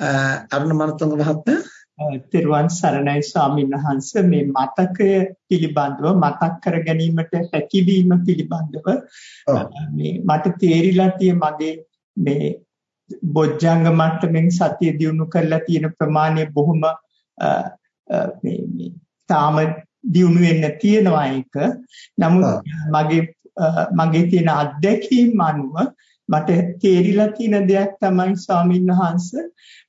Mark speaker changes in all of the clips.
Speaker 1: අරුණ මනතුංග මහත්මයා?
Speaker 2: තිරුවන් සරණයි ස්වාමීන් වහන්ස. මේ මතකය පිළිබඳව මතක් කර ගැනීමට හැකියවීම පිළිබඳව මේ මට තේරිලා තිය මගේ මේ බොජ්ජංග මට්ටමින් සතිය දිනු කරලා තියෙන ප්‍රමාණය බොහොම මේ මේ තාම දිනු වෙන්න තියෙනවා ඒක. නමුත් මගේ මගේ තියෙන අත්දැකීම් අනුව මට තේරිලා තියෙන දෙයක් තමයි ස්වාමීන් වහන්ස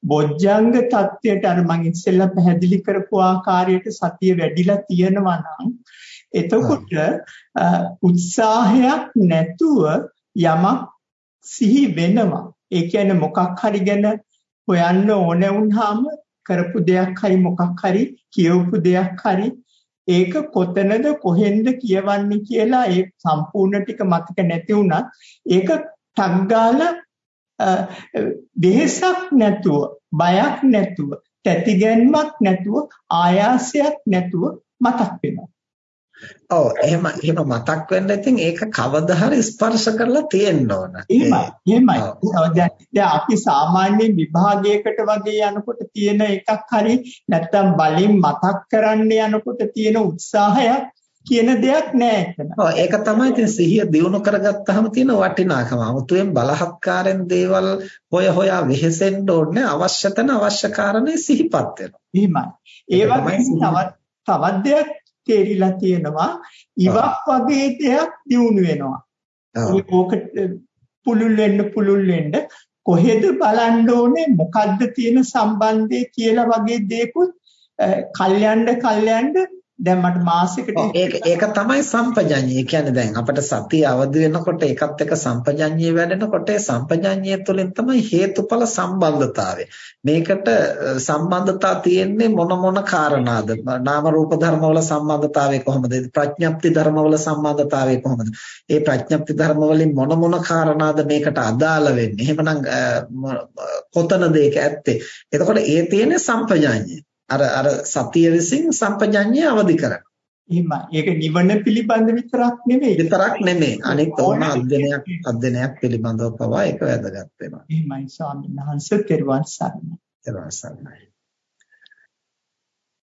Speaker 2: බොජ්ජංග தත්වයට අර මම ඉස්සෙල්ලා පැහැදිලි කරපු ආකාරයට සතිය වැඩිලා තියෙනවා නම් එතකොට උත්සාහයක් නැතුව යමක් සිහි වෙනවා. ඒ කියන්නේ මොකක් හරි ගැන හොයන්න ඕන වුණාම කරපු දෙයක් හරි මොකක් හරි කියවපු දෙයක් හරි ඒක කොතනද කොහෙන්ද කියවන්නේ කියලා ඒ සම්පූර්ණ ටික මතක නැති වුණත් ඒක ටක් ගාලා වෙහසක් නැතුව බයක් නැතුව තැතිගැන්මක් නැතුව ආයාසයක් නැතුව මතක් වෙනවා.
Speaker 1: ඔව් එහෙම එහෙම මතක් වෙන්න ඉතින් ඒක කවදා හරි ස්පර්ශ කරලා තියෙන්න ඕන.
Speaker 2: එහෙමයි. එහෙමයි. දැන් අපි සාමාන්‍ය විභාගයකට වගේ යනකොට තියෙන එකක් හරි නැත්තම් බලින් මතක් කරන්න යනකොට තියෙන උත්සාහයක් කියන දෙයක් නෑ එතන.
Speaker 1: ඔව් ඒක තමයි ඉතින් සිහිය දියුණු කරගත්තාම තියෙන වටිනාකම. 아무තෙන් බලහත්කාරයෙන් දේවල් හොය හොයා වෙහෙසෙන්න ඕනේ අවශ්‍ය තැන අවශ්‍ය කාරණේ සිහිපත් වෙනවා.
Speaker 2: එහෙමයි. ඒ වගේම තවත් තවත් දෙයක් තේරිලා තියෙනවා ඉවක් වගේ දෙයක් දියුණු වෙනවා. ඕකට පුළුල් වෙන්න පුළුල් වෙන්න කොහෙද බලන්න ඕනේ මොකද්ද තියෙන සම්බන්ධය කියලා වගේ දේකුත් කල්යන්න කල්යන්න දැන් මට මාසෙකට
Speaker 1: ඒක ඒක තමයි සම්පජඤ්ඤය. කියන්නේ දැන් අපිට සතිය අවදි වෙනකොට ඒකත් එක්ක සම්පජඤ්ඤය වැඩෙනකොට ඒ සම්පජඤ්ඤය තුළින් තමයි හේතුඵල සම්බන්ධතාවය. මේකට සම්බන්ධතා තියෙන්නේ මොන මොන කාරණාද? නාම රූප ධර්මවල සම්බන්ධතාවය කොහොමද? ප්‍රඥප්ති ධර්මවල සම්බන්ධතාවය කොහොමද? ඒ ප්‍රඥප්ති ධර්ම වලින් මොන මොන කාරණාද මේකට අදාළ වෙන්නේ? එහෙමනම් කොතනද ඒක ඇත්තේ? එතකොට ඒ තියෙන්නේ සම්පජඤ්ඤය. අර අර සතිය විසින් සම්පජඤ්ඤය අවදි කරනවා.
Speaker 2: එහෙමයි. ඒක නිවන පිළිබඳ විතරක් නෙමෙයි.
Speaker 1: විතරක් නෙමෙයි. අනෙක් ඕන අධ්‍යයනයක් අධ්‍යයනයක් පිළිබඳව පවා ඒක වැදගත් වෙනවා.
Speaker 2: එහෙමයි ස්වාමීන් වහන්සේ තෙරුවන් සරණයි.
Speaker 1: තෙරුවන් සරණයි.